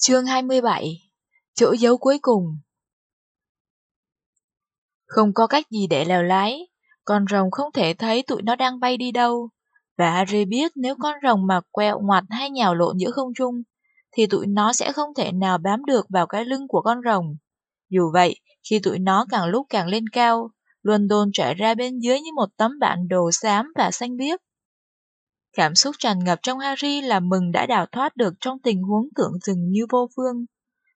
Chương 27 Chỗ dấu cuối cùng Không có cách gì để lèo lái, con rồng không thể thấy tụi nó đang bay đi đâu. Và Harry biết nếu con rồng mà quẹo ngoặt hay nhào lộn giữa không trung, thì tụi nó sẽ không thể nào bám được vào cái lưng của con rồng. Dù vậy, khi tụi nó càng lúc càng lên cao, London trải ra bên dưới như một tấm bản đồ xám và xanh biếc. Cảm xúc tràn ngập trong Harry là mừng đã đào thoát được trong tình huống tưởng chừng như vô phương.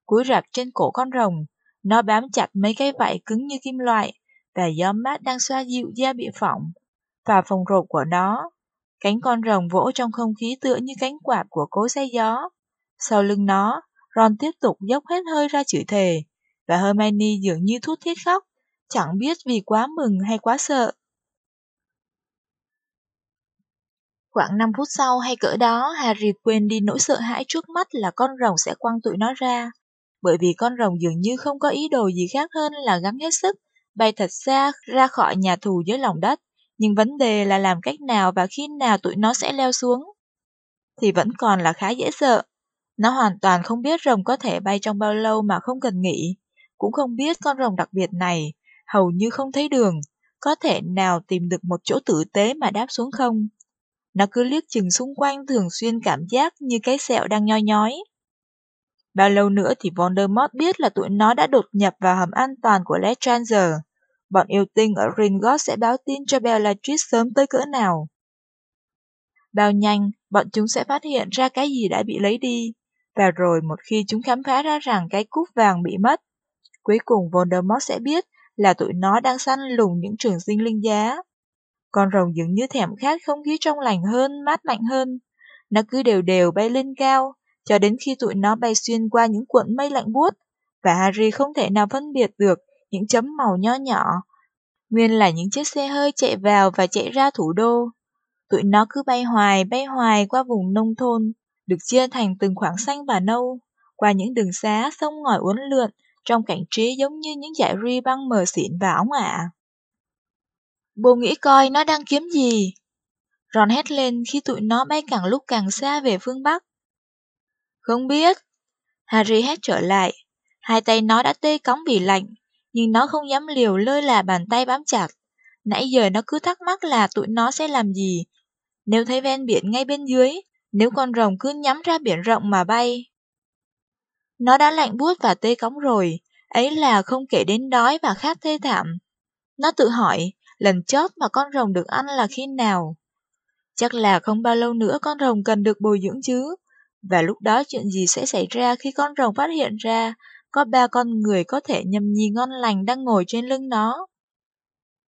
Cúi rạp trên cổ con rồng, nó bám chặt mấy cái vảy cứng như kim loại, và gió mát đang xoa dịu da bị phỏng, và phòng rộp của nó. Cánh con rồng vỗ trong không khí tựa như cánh quạt của cối xe gió. Sau lưng nó, Ron tiếp tục dốc hết hơi ra chửi thề, và Hermione dường như thút thiết khóc, chẳng biết vì quá mừng hay quá sợ. Khoảng 5 phút sau hay cỡ đó, Harry quên đi nỗi sợ hãi trước mắt là con rồng sẽ quăng tụi nó ra. Bởi vì con rồng dường như không có ý đồ gì khác hơn là gắng hết sức, bay thật xa ra khỏi nhà thù dưới lòng đất. Nhưng vấn đề là làm cách nào và khi nào tụi nó sẽ leo xuống. Thì vẫn còn là khá dễ sợ. Nó hoàn toàn không biết rồng có thể bay trong bao lâu mà không cần nghỉ. Cũng không biết con rồng đặc biệt này, hầu như không thấy đường, có thể nào tìm được một chỗ tử tế mà đáp xuống không. Nó cứ liếc chừng xung quanh thường xuyên cảm giác như cái sẹo đang nhoi nhói. Bao lâu nữa thì Voldemort biết là tụi nó đã đột nhập vào hầm an toàn của Lestranger. Bọn yêu tinh ở Gringotts sẽ báo tin cho Bellatrix sớm tới cỡ nào. Bao nhanh, bọn chúng sẽ phát hiện ra cái gì đã bị lấy đi. Và rồi một khi chúng khám phá ra rằng cái cúp vàng bị mất, cuối cùng Voldemort sẽ biết là tụi nó đang săn lùng những trường sinh linh giá. Con rồng dường như thèm khát không khí trong lành hơn, mát lạnh hơn. Nó cứ đều đều bay lên cao, cho đến khi tụi nó bay xuyên qua những cuộn mây lạnh buốt, và Harry không thể nào phân biệt được những chấm màu nho nhỏ. Nguyên là những chiếc xe hơi chạy vào và chạy ra thủ đô. Tụi nó cứ bay hoài, bay hoài qua vùng nông thôn, được chia thành từng khoảng xanh và nâu, qua những đường xá sông ngòi uốn lượn, trong cảnh trí giống như những dải ri băng mờ xịn và óng ả. Bố nghĩ coi nó đang kiếm gì? Ron hét lên khi tụi nó bay càng lúc càng xa về phương Bắc. Không biết. Harry hét trở lại. Hai tay nó đã tê cóng vì lạnh, nhưng nó không dám liều lơi là bàn tay bám chặt. Nãy giờ nó cứ thắc mắc là tụi nó sẽ làm gì. Nếu thấy ven biển ngay bên dưới, nếu con rồng cứ nhắm ra biển rộng mà bay. Nó đã lạnh buốt và tê cóng rồi, ấy là không kể đến đói và khát thê thảm. Nó tự hỏi, lần chót mà con rồng được ăn là khi nào? Chắc là không bao lâu nữa con rồng cần được bồi dưỡng chứ. Và lúc đó chuyện gì sẽ xảy ra khi con rồng phát hiện ra có ba con người có thể nhầm nhì ngon lành đang ngồi trên lưng nó?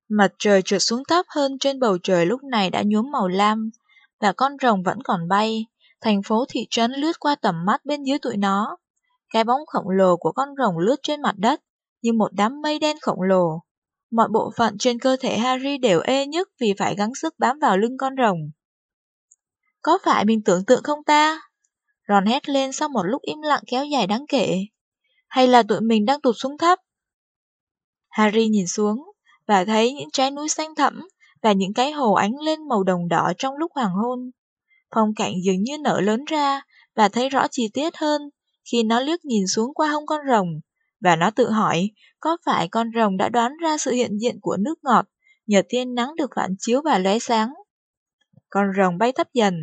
Mặt trời trượt xuống thấp hơn trên bầu trời lúc này đã nhuốm màu lam, và con rồng vẫn còn bay. Thành phố thị trấn lướt qua tầm mắt bên dưới tụi nó. Cái bóng khổng lồ của con rồng lướt trên mặt đất, như một đám mây đen khổng lồ. Mọi bộ phận trên cơ thể Harry đều ê nhức vì phải gắng sức bám vào lưng con rồng. Có phải mình tưởng tượng không ta? Ron hét lên sau một lúc im lặng kéo dài đáng kể. Hay là tụi mình đang tụt xuống thấp? Harry nhìn xuống và thấy những trái núi xanh thẳm và những cái hồ ánh lên màu đồng đỏ trong lúc hoàng hôn. Phong cảnh dường như nở lớn ra và thấy rõ chi tiết hơn khi nó liếc nhìn xuống qua hông con rồng và nó tự hỏi có phải con rồng đã đoán ra sự hiện diện của nước ngọt nhờ tia nắng được phản chiếu và lóe sáng. Con rồng bay thấp dần,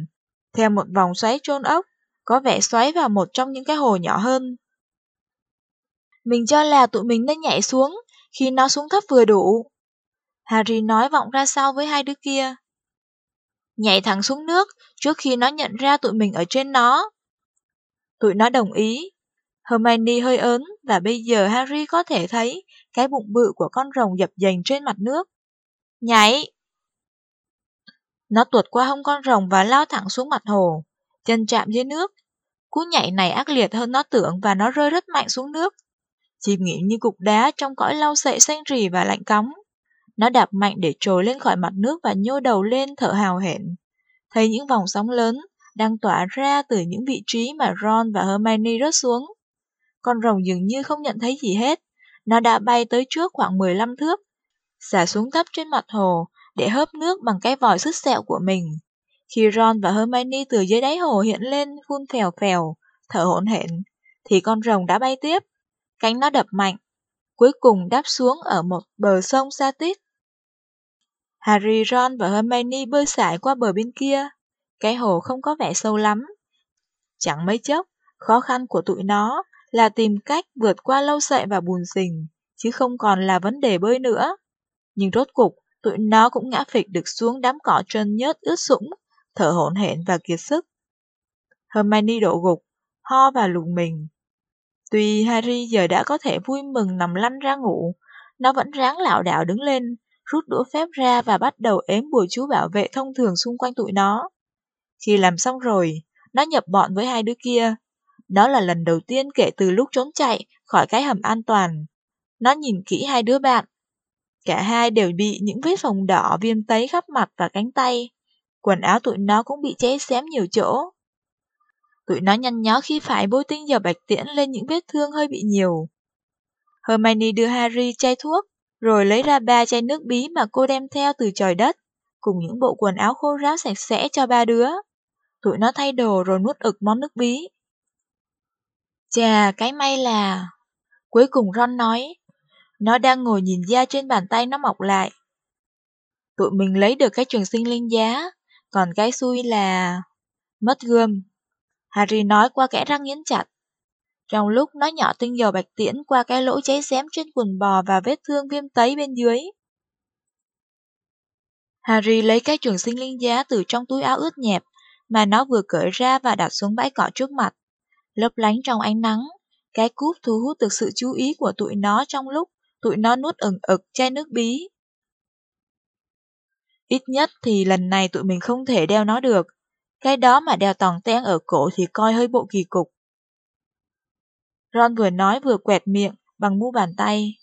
theo một vòng xoáy trôn ốc, có vẻ xoáy vào một trong những cái hồ nhỏ hơn. Mình cho là tụi mình nên nhảy xuống, khi nó xuống thấp vừa đủ. Harry nói vọng ra sau với hai đứa kia. Nhảy thẳng xuống nước trước khi nó nhận ra tụi mình ở trên nó. Tụi nó đồng ý, Hermione hơi ớn và bây giờ Harry có thể thấy cái bụng bự của con rồng dập dềnh trên mặt nước. Nhảy! Nó tuột qua hông con rồng và lao thẳng xuống mặt hồ, chân chạm dưới nước. Cú nhảy này ác liệt hơn nó tưởng và nó rơi rất mạnh xuống nước. Chìm nghỉm như cục đá trong cõi lau sậy xanh rì và lạnh cóng. Nó đạp mạnh để trồi lên khỏi mặt nước và nhô đầu lên thở hào hển. Thấy những vòng sóng lớn đang tỏa ra từ những vị trí mà Ron và Hermione rớt xuống. Con rồng dường như không nhận thấy gì hết. Nó đã bay tới trước khoảng 15 thước, xả xuống thấp trên mặt hồ để hớp nước bằng cái vòi sứt sẹo của mình. Khi Ron và Hermione từ dưới đáy hồ hiện lên phun phèo phèo, thở hổn hển, thì con rồng đã bay tiếp. Cánh nó đập mạnh, cuối cùng đáp xuống ở một bờ sông xa tít. Harry, Ron và Hermione bơi sải qua bờ bên kia. Cái hồ không có vẻ sâu lắm. Chẳng mấy chốc, khó khăn của tụi nó là tìm cách vượt qua lâu sệ và bùn rình, chứ không còn là vấn đề bơi nữa. Nhưng rốt cục, tụi nó cũng ngã phịch được xuống đám cỏ trơn nhớt ướt sũng, thở hổn hển và kiệt sức. Hermione đổ gục, ho và lùng mình. Tuy Harry giờ đã có thể vui mừng nằm lăn ra ngủ, nó vẫn ráng lảo đảo đứng lên, rút đũa phép ra và bắt đầu ếm bùa chú bảo vệ thông thường xung quanh tụi nó. Khi làm xong rồi, nó nhập bọn với hai đứa kia. Đó là lần đầu tiên kể từ lúc trốn chạy khỏi cái hầm an toàn. Nó nhìn kỹ hai đứa bạn. Cả hai đều bị những vết phồng đỏ viêm tấy khắp mặt và cánh tay. Quần áo tụi nó cũng bị cháy xém nhiều chỗ. Tụi nó nhăn nhó khi phải bôi tinh dầu bạch tiễn lên những vết thương hơi bị nhiều. Hermione đưa Harry chai thuốc, rồi lấy ra ba chai nước bí mà cô đem theo từ trời đất, cùng những bộ quần áo khô ráo sạch sẽ cho ba đứa. Tụi nó thay đồ rồi nuốt ực món nước bí. Chà, cái may là... Cuối cùng Ron nói, nó đang ngồi nhìn da trên bàn tay nó mọc lại. Tụi mình lấy được cái trường sinh linh giá, còn cái xui là... Mất gươm. Harry nói qua kẽ răng nghiến chặt. Trong lúc nó nhỏ tinh dầu bạch tiễn qua cái lỗ cháy xém trên quần bò và vết thương viêm tấy bên dưới. Harry lấy cái trường sinh linh giá từ trong túi áo ướt nhẹp mà nó vừa cởi ra và đặt xuống bãi cỏ trước mặt. Lấp lánh trong ánh nắng, cái cúp thu hút được sự chú ý của tụi nó trong lúc tụi nó nuốt ẩn ực chai nước bí. Ít nhất thì lần này tụi mình không thể đeo nó được. Cái đó mà đeo tòng ten ở cổ thì coi hơi bộ kỳ cục. Ron vừa nói vừa quẹt miệng bằng mu bàn tay.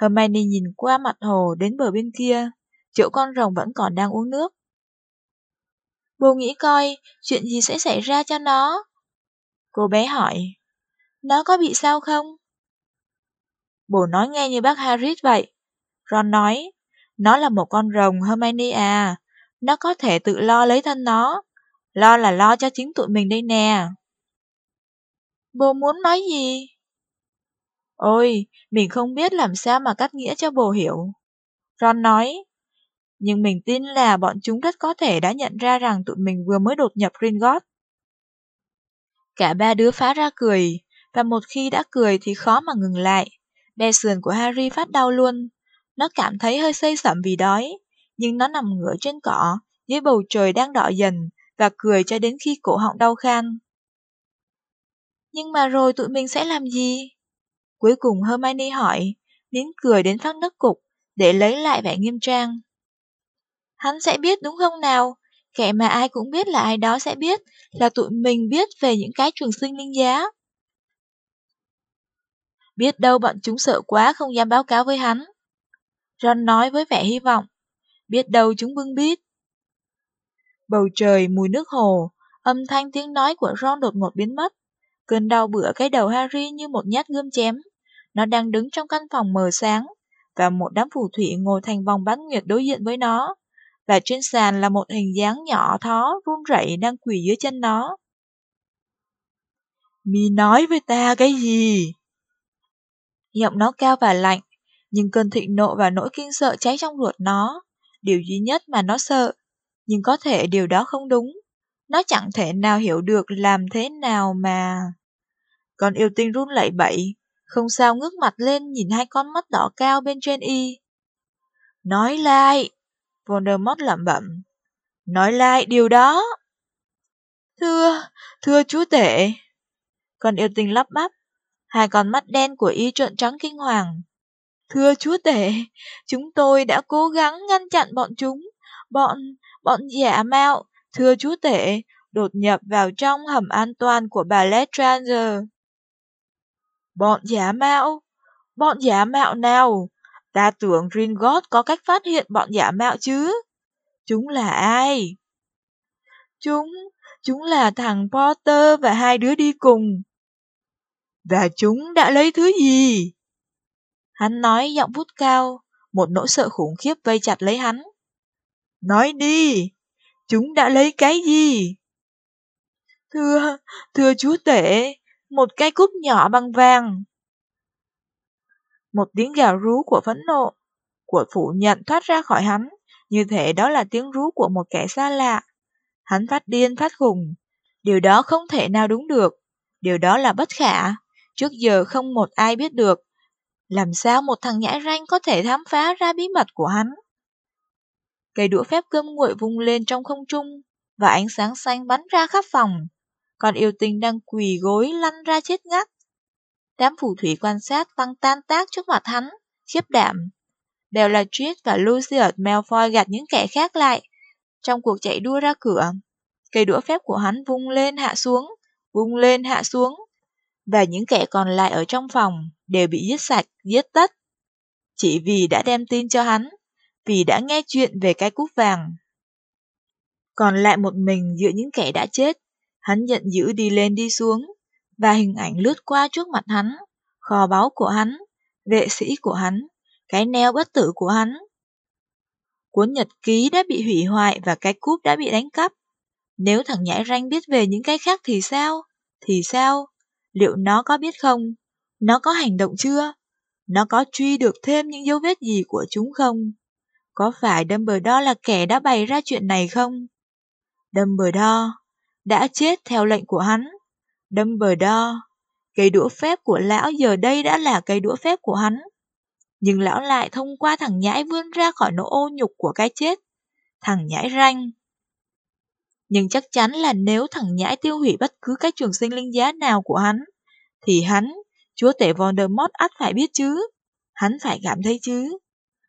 Hermione nhìn qua mặt hồ đến bờ bên kia, chỗ con rồng vẫn còn đang uống nước. Bố nghĩ coi, chuyện gì sẽ xảy ra cho nó? Cô bé hỏi, nó có bị sao không? bồ nói nghe như bác Harris vậy. Ron nói, nó là một con rồng Hermione à, nó có thể tự lo lấy thân nó. Lo là lo cho chính tụi mình đây nè. bồ muốn nói gì? Ôi, mình không biết làm sao mà cắt nghĩa cho bồ hiểu. Ron nói, nhưng mình tin là bọn chúng rất có thể đã nhận ra rằng tụi mình vừa mới đột nhập Gringotts. Cả ba đứa phá ra cười, và một khi đã cười thì khó mà ngừng lại. Bè sườn của Harry phát đau luôn. Nó cảm thấy hơi xây sẩm vì đói, nhưng nó nằm ngửa trên cỏ, dưới bầu trời đang đỏ dần, và cười cho đến khi cổ họng đau khan. Nhưng mà rồi tụi mình sẽ làm gì? Cuối cùng Hermione hỏi, nín cười đến phát nấc cục, để lấy lại vẻ nghiêm trang. Hắn sẽ biết đúng không nào? Kẻ mà ai cũng biết là ai đó sẽ biết, là tụi mình biết về những cái trường sinh linh giá. Biết đâu bọn chúng sợ quá không dám báo cáo với hắn. Ron nói với vẻ hy vọng. Biết đâu chúng bưng biết. Bầu trời, mùi nước hồ, âm thanh tiếng nói của Ron đột ngột biến mất. Cơn đau bữa cái đầu Harry như một nhát gươm chém. Nó đang đứng trong căn phòng mờ sáng, và một đám phù thủy ngồi thành vòng bán nguyệt đối diện với nó. Và trên sàn là một hình dáng nhỏ thó, run rẩy đang quỳ dưới chân nó. Mi nói với ta cái gì? Giọng nó cao và lạnh, nhưng cơn thịnh nộ và nỗi kinh sợ cháy trong ruột nó. Điều duy nhất mà nó sợ, nhưng có thể điều đó không đúng. Nó chẳng thể nào hiểu được làm thế nào mà... Con yêu tinh run lẩy bẩy, không sao ngước mặt lên nhìn hai con mắt đỏ cao bên trên y. Nói lại, Voldemort lẩm bẩm. Nói lại điều đó. Thưa, thưa chúa tể. Con yêu tinh lắp bắp, hai con mắt đen của y trợn trắng kinh hoàng. Thưa chúa tể, chúng tôi đã cố gắng ngăn chặn bọn chúng. Bọn, bọn giả mạo, thưa chúa tể, đột nhập vào trong hầm an toàn của bà Lestrange. Bọn giả mạo? Bọn giả mạo nào? Ta tưởng Gringotts có cách phát hiện bọn giả mạo chứ. Chúng là ai? Chúng, chúng là thằng Potter và hai đứa đi cùng. Và chúng đã lấy thứ gì? Hắn nói giọng vút cao, một nỗi sợ khủng khiếp vây chặt lấy hắn. Nói đi, chúng đã lấy cái gì? Thưa, thưa chúa tể, một cái cúp nhỏ bằng vàng. Một tiếng gào rú của phẫn nộ, của phủ nhận thoát ra khỏi hắn, như thể đó là tiếng rú của một kẻ xa lạ. Hắn phát điên phát khùng, điều đó không thể nào đúng được, điều đó là bất khả, trước giờ không một ai biết được. Làm sao một thằng nhãi ranh có thể khám phá ra bí mật của hắn? Cây đũa phép cơm nguội vung lên trong không trung, và ánh sáng xanh bắn ra khắp phòng. Còn yêu tinh đang quỳ gối lăn ra chết ngắt. Đám phù thủy quan sát văng tan tác trước mặt hắn, khiếp đảm. Bellatrix và Lucius Malfoy gạt những kẻ khác lại. Trong cuộc chạy đua ra cửa, cây đũa phép của hắn vung lên hạ xuống, vung lên hạ xuống. Và những kẻ còn lại ở trong phòng đều bị giết sạch, giết tất. Chỉ vì đã đem tin cho hắn, vì đã nghe chuyện về cái cúp vàng. Còn lại một mình giữa những kẻ đã chết, hắn giận dữ đi lên đi xuống, và hình ảnh lướt qua trước mặt hắn, kho báu của hắn, vệ sĩ của hắn, cái neo bất tử của hắn. Cuốn nhật ký đã bị hủy hoại và cái cúp đã bị đánh cắp. Nếu thằng nhãi ranh biết về những cái khác thì sao? Thì sao? Liệu nó có biết không? Nó có hành động chưa? Nó có truy được thêm những dấu vết gì của chúng không? Có phải Dumbledore là kẻ đã bày ra chuyện này không? Dumbledore đã chết theo lệnh của hắn. Dumbledore, cây đũa phép của lão giờ đây đã là cây đũa phép của hắn. Nhưng lão lại thông qua thằng nhãi vươn ra khỏi nỗi ô nhục của cái chết. Thằng nhãi ranh. Nhưng chắc chắn là nếu thằng nhãi tiêu hủy bất cứ cái trường sinh linh giá nào của hắn, thì hắn, chúa tể Voldemort ắt phải biết chứ. Hắn phải cảm thấy chứ.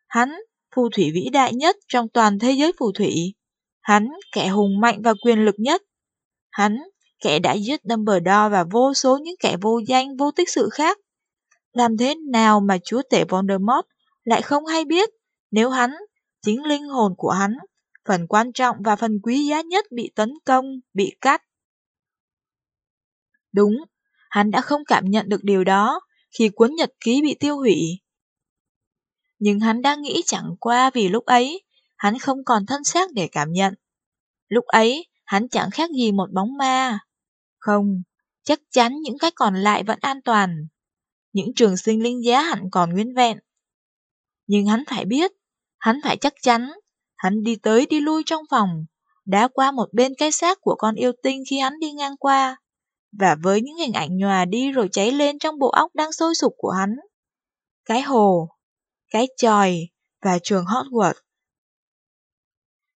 Hắn, phù thủy vĩ đại nhất trong toàn thế giới phù thủy. Hắn, kẻ hùng mạnh và quyền lực nhất. Hắn, kẻ đã giết Dumbledore và vô số những kẻ vô danh, vô tích sự khác. Làm thế nào mà chúa tể Voldemort lại không hay biết nếu hắn, chính linh hồn của hắn, phần quan trọng và phần quý giá nhất bị tấn công, bị cắt. Đúng, hắn đã không cảm nhận được điều đó khi cuốn nhật ký bị tiêu hủy. Nhưng hắn đang nghĩ chẳng qua vì lúc ấy, hắn không còn thân xác để cảm nhận. Lúc ấy, hắn chẳng khác gì một bóng ma. Không, chắc chắn những cái còn lại vẫn an toàn. Những trường sinh linh giá hẳn còn nguyên vẹn. Nhưng hắn phải biết, hắn phải chắc chắn, hắn đi tới đi lui trong phòng, đã qua một bên cái xác của con yêu tinh khi hắn đi ngang qua. Và với những hình ảnh nhòa đi rồi cháy lên trong bộ óc đang sôi sục của hắn. Cái hồ, cái tròi và trường Hogwarts.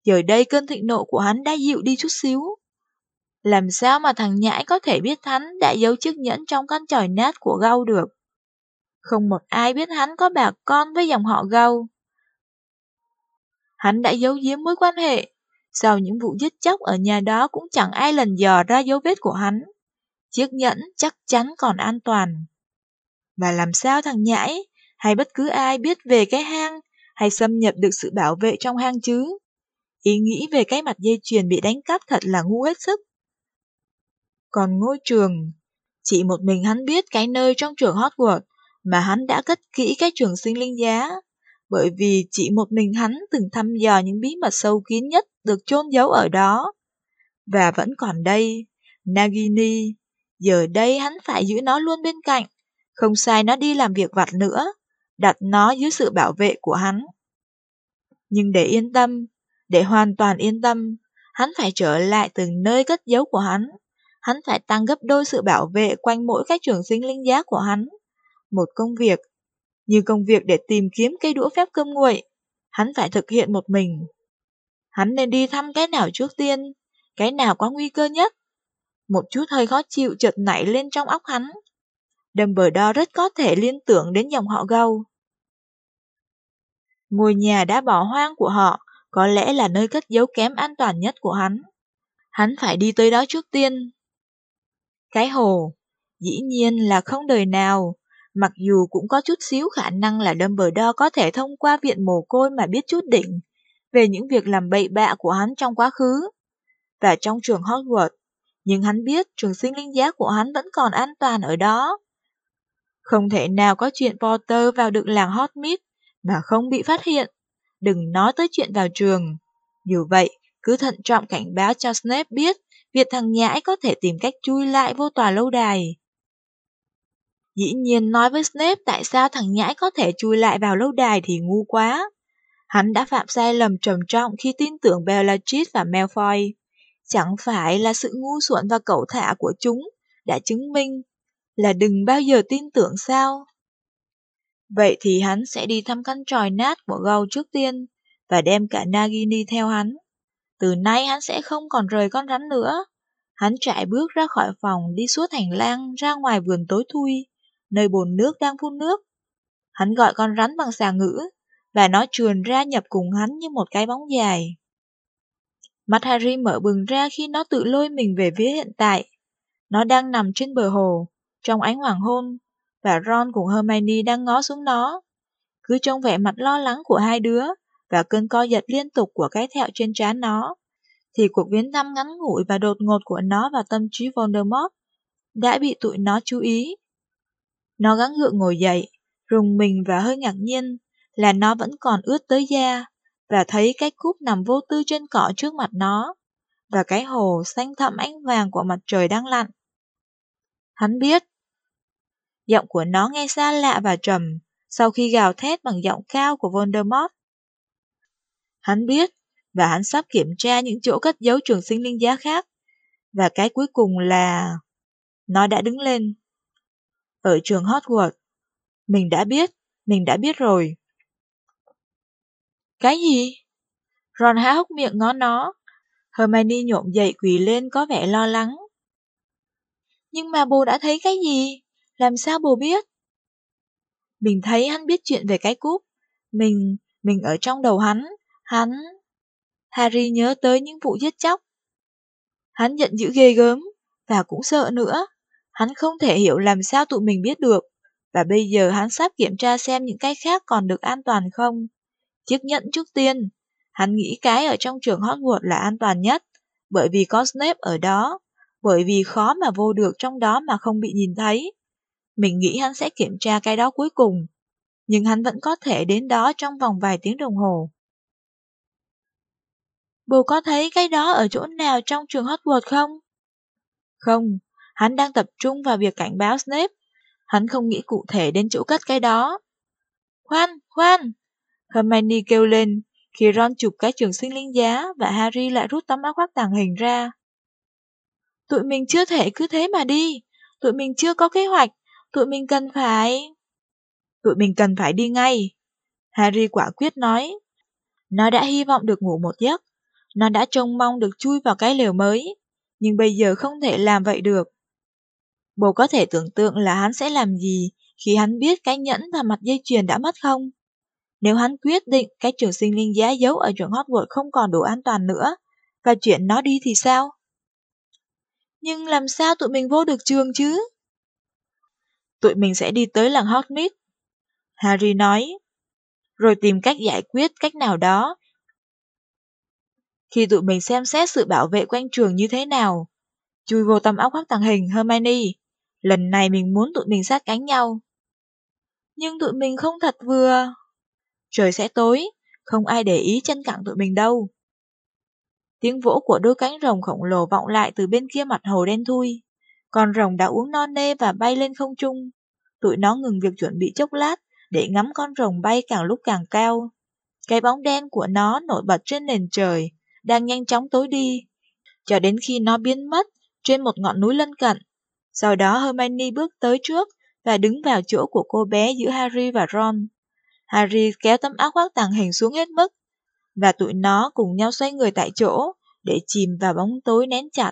Giờ đây cơn thịnh nộ của hắn đã dịu đi chút xíu. Làm sao mà thằng nhãi có thể biết hắn đã giấu chiếc nhẫn trong con tròi nát của gâu được? Không một ai biết hắn có bà con với dòng họ gâu. Hắn đã giấu giếm mối quan hệ. Sau những vụ giết chóc ở nhà đó cũng chẳng ai lần dò ra dấu vết của hắn. Chiếc nhẫn chắc chắn còn an toàn. Và làm sao thằng nhãi hay bất cứ ai biết về cái hang hay xâm nhập được sự bảo vệ trong hang chứ? Ý nghĩ về cái mặt dây chuyền bị đánh cắp thật là ngu hết sức. Còn ngôi trường, chỉ một mình hắn biết cái nơi trong trường Hogwarts mà hắn đã cất kỹ cái trường sinh linh giá, bởi vì chỉ một mình hắn từng thăm dò những bí mật sâu kín nhất được chôn giấu ở đó. Và vẫn còn đây, Nagini, giờ đây hắn phải giữ nó luôn bên cạnh, không sai nó đi làm việc vặt nữa, đặt nó dưới sự bảo vệ của hắn. Nhưng để yên tâm, để hoàn toàn yên tâm, hắn phải trở lại từng nơi cất giấu của hắn. Hắn phải tăng gấp đôi sự bảo vệ quanh mỗi các trường sinh linh giá của hắn. Một công việc, như công việc để tìm kiếm cây đũa phép cơm nguội, hắn phải thực hiện một mình. Hắn nên đi thăm cái nào trước tiên, cái nào có nguy cơ nhất. Một chút hơi khó chịu chợt nảy lên trong óc hắn. Đầm bờ đo rất có thể liên tưởng đến dòng họ gâu. Ngôi nhà đã bỏ hoang của họ có lẽ là nơi cất giấu kém an toàn nhất của hắn. Hắn phải đi tới đó trước tiên. Cái hồ, dĩ nhiên là không đời nào, mặc dù cũng có chút xíu khả năng là Dumbledore có thể thông qua viện mồ côi mà biết chút đỉnh về những việc làm bậy bạ của hắn trong quá khứ. Và trong trường Hogwarts, nhưng hắn biết trường sinh linh giá của hắn vẫn còn an toàn ở đó. Không thể nào có chuyện Potter vào được làng Hogsmeade mà không bị phát hiện đừng nói tới chuyện vào trường. Dù vậy, cứ thận trọng cảnh báo cho Snape biết việc thằng nhãi có thể tìm cách chui lại vô tòa lâu đài. Dĩ nhiên nói với Snape tại sao thằng nhãi có thể chui lại vào lâu đài thì ngu quá. Hắn đã phạm sai lầm trầm trọng khi tin tưởng Bellatrix và Malfoy. Chẳng phải là sự ngu xuẩn và cẩu thả của chúng đã chứng minh là đừng bao giờ tin tưởng sao? Vậy thì hắn sẽ đi thăm căn tròi nát của Gâu trước tiên và đem cả Nagini theo hắn. Từ nay hắn sẽ không còn rời con rắn nữa. Hắn chạy bước ra khỏi phòng đi suốt hành lang ra ngoài vườn tối thui, nơi bồn nước đang phun nước. Hắn gọi con rắn bằng xà ngữ, và nó trườn ra nhập cùng hắn như một cái bóng dài. Mắt Harry mở bừng ra khi nó tự lôi mình về phía hiện tại. Nó đang nằm trên bờ hồ, trong ánh hoàng hôn, và Ron cùng Hermione đang ngó xuống nó. Cứ trông vẻ mặt lo lắng của hai đứa, và cơn co giật liên tục của cái thẹo trên trán nó, thì cuộc viếng thăm ngắn ngủi và đột ngột của nó vào tâm trí Voldemort đã bị tụi nó chú ý. Nó gắng gượng ngồi dậy, rùng mình và hơi ngạc nhiên là nó vẫn còn ướt tới da, và thấy cái cúp nằm vô tư trên cỏ trước mặt nó, và cái hồ xanh thẫm ánh vàng của mặt trời đang lặn. Hắn biết. Giọng của nó nghe xa lạ và trầm, sau khi gào thét bằng giọng cao của Voldemort. Hắn biết, và hắn sắp kiểm tra những chỗ cất giấu trường sinh linh giá khác. Và cái cuối cùng là... Nó đã đứng lên. Ở trường Hogwarts, mình đã biết, mình đã biết rồi. Cái gì? Ron há hốc miệng ngó nó. Hermione nhộm dậy quỳ lên có vẻ lo lắng. Nhưng mà bố đã thấy cái gì? Làm sao bố biết? Mình thấy hắn biết chuyện về cái cúp. Mình, mình ở trong đầu hắn. Hắn... Harry nhớ tới những vụ giết chóc. Hắn giận dữ ghê gớm, và cũng sợ nữa. Hắn không thể hiểu làm sao tụi mình biết được, và bây giờ hắn sắp kiểm tra xem những cái khác còn được an toàn không. Chiếc nhẫn trước tiên, hắn nghĩ cái ở trong trường Hogwarts là an toàn nhất, bởi vì có Snape ở đó, bởi vì khó mà vô được trong đó mà không bị nhìn thấy. Mình nghĩ hắn sẽ kiểm tra cái đó cuối cùng, nhưng hắn vẫn có thể đến đó trong vòng vài tiếng đồng hồ. Bố có thấy cái đó ở chỗ nào trong trường Hogwarts không? Không, hắn đang tập trung vào việc cảnh báo Snape. Hắn không nghĩ cụ thể đến chỗ cất cái đó. Khoan, khoan! Hermione kêu lên khi Ron chụp cái trường sinh linh giá và Harry lại rút tấm áo khoác tàng hình ra. Tụi mình chưa thể cứ thế mà đi. Tụi mình chưa có kế hoạch. Tụi mình cần phải... Tụi mình cần phải đi ngay. Harry quả quyết nói. Nó đã hy vọng được ngủ một giấc. Nó đã trông mong được chui vào cái lều mới, nhưng bây giờ không thể làm vậy được. Bố có thể tưởng tượng là hắn sẽ làm gì khi hắn biết cái nhẫn và mặt dây chuyền đã mất không? Nếu hắn quyết định cái trường sinh linh giá giấu ở trường Hogwarts không còn đủ an toàn nữa, và chuyện nó đi thì sao? Nhưng làm sao tụi mình vô được trường chứ? Tụi mình sẽ đi tới làng Hogsmeade. Harry nói, rồi tìm cách giải quyết cách nào đó khi tụi mình xem xét sự bảo vệ quanh trường như thế nào. Chui vô tầm óc khoác tàng hình Hermione, lần này mình muốn tụi mình sát cánh nhau. Nhưng tụi mình không thật vừa. Trời sẽ tối, không ai để ý chân cẳng tụi mình đâu. Tiếng vỗ của đôi cánh rồng khổng lồ vọng lại từ bên kia mặt hồ đen thui. Con rồng đã uống non nê và bay lên không trung. Tụi nó ngừng việc chuẩn bị chốc lát để ngắm con rồng bay càng lúc càng cao. Cái bóng đen của nó nổi bật trên nền trời, đang nhanh chóng tối đi, cho đến khi nó biến mất trên một ngọn núi lân cận. Sau đó Hermione bước tới trước và đứng vào chỗ của cô bé giữa Harry và Ron. Harry kéo tấm áo khoác tàng hình xuống hết mức, và tụi nó cùng nhau xoay người tại chỗ để chìm vào bóng tối nén chặt.